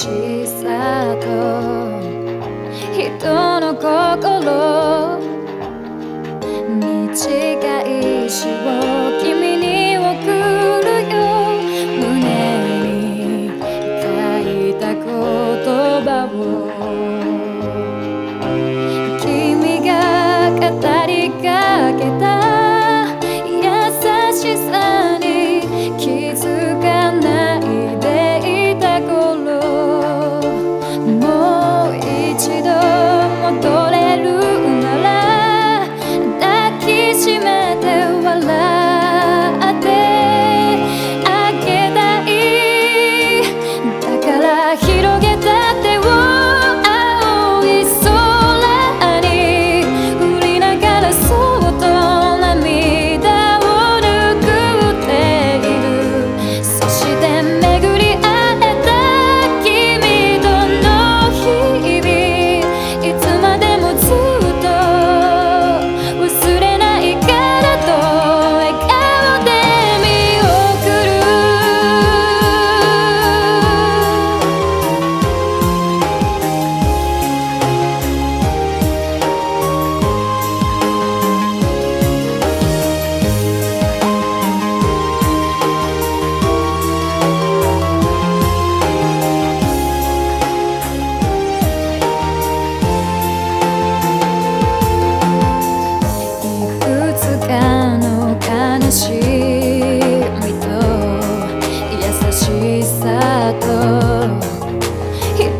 し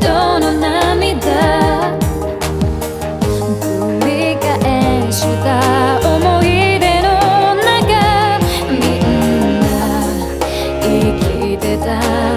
人の涙繰り返した思い出の中みんな生きてた。